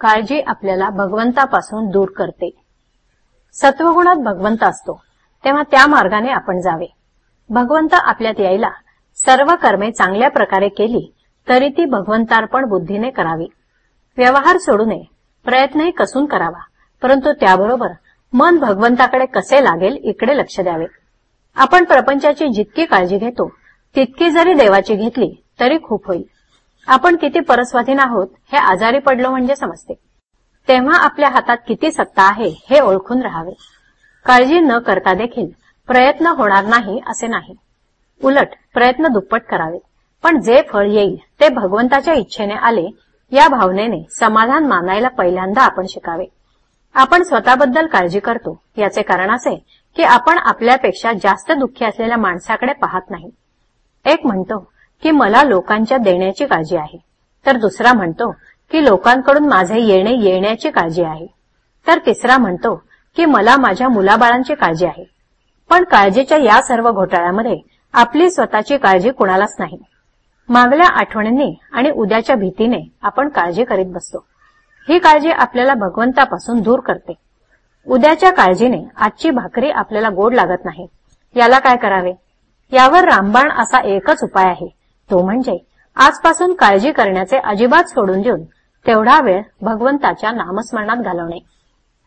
काळजी आपल्याला भगवंतापासून दूर करते. सत्वगुणात भगवंत असतो. तेव्हा त्या मार्गाने आपण जावे. भगवंत आपल्यात यायला सर्व कर्मे चांगल्या प्रकारे केली तरी ती भगवंतार्पण बुद्धीने करावी. व्यवहार सोडू नये प्रयत्नही कसून करावा परंतु त्याबरोबर मन भगवंताकडे कसे लागेल इकडे लक्ष द्यावे. आपण प्रपंचाची जितकी काळजी घेतो तितकी जरी देवाची घेतली तरी खूप होईल. आपण किती परस्वाधीन आहोत हे आजारी पडलो म्हणजे समजते. तेव्हा आपल्या हातात किती सत्ता आहे हे ओळखून राहावे. काळजी न करता देखील प्रयत्न होणार नाही असे नाही. उलट प्रयत्न दुप्पट करावे. पण जे फळ येईल ते भगवंताच्या इच्छेने आले या भावनेने समाधान मानायला पहिल्यांदा आपण शिकावे. आपण स्वतःबद्दल काळजी करतो याचे कारण असे की आपण आपल्यापेक्षा जास्त दुःखी असलेल्या माणसाकडे पाहत नाही. एक म्हणतो की मला लोकांच्या देण्याची काळजी आहे. तर दुसरा म्हणतो की लोकांकडून माझे येणे येण्याची काळजी आहे. तर तिसरा म्हणतो की मला माझ्या मुलाबाळांची काळजी आहे. पण काळजीच्या या सर्व घोटाळ्यामध्ये आपली स्वतःची काळजी कुणालाच नाही. मागल्या आठवणींनी आणि उद्याच्या भीतीने आपण काळजी करीत बसतो. ही काळजी आपल्याला भगवंतापासून दूर करते. उद्याच्या काळजीने आजची भाकरी आपल्याला गोड लागत नाही. याला काय करावे? यावर रामबाण असा एकच उपाय आहे. तो म्हणजे आजपासून काळजी करण्याचे अजिबात सोडून देऊन तेवढा वेळ भगवंताच्या नामस्मरणात घालवणे.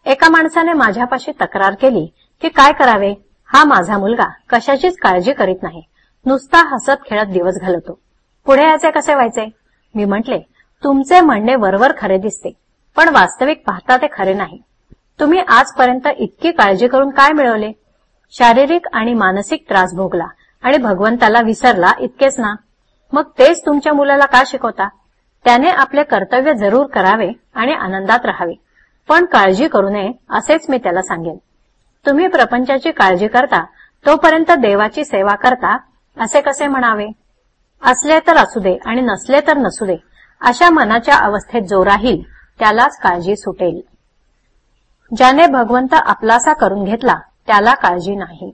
एका माणसाने माझ्यापाशी तक्रार केली की काय करावे? हा माझा मुलगा कशाचीच काळजी करीत नाही. नुसता हसत खेळत दिवस घालवतो. पुढे याचे कसे व्हायचे? मी म्हटले तुमचे म्हणणे वरवर खरे दिसते पण वास्तविक पाहता ते खरे नाही. तुम्ही आजपर्यंत इतकी काळजी करून काय मिळवले? शारीरिक आणि मानसिक त्रास भोगला आणि भगवंताला विसरला इतकेच ना? मग तेच तुमच्या मुलाला का शिकवता? त्याने आपले कर्तव्य जरूर करावे आणि आनंदात राहावे. पण काळजी करू नये असेच मी त्याला सांगेन. तुम्ही प्रपंचाची काळजी करता तोपर्यंत देवाची सेवा करता असे कसे म्हणावे? असले तर असू दे आणि नसले तर नसू दे. अशा मनाच्या अवस्थेत जो राहील त्यालाच काळजी सुटेल. ज्याने भगवंत आपलासा करून घेतला त्याला काळजी नाही.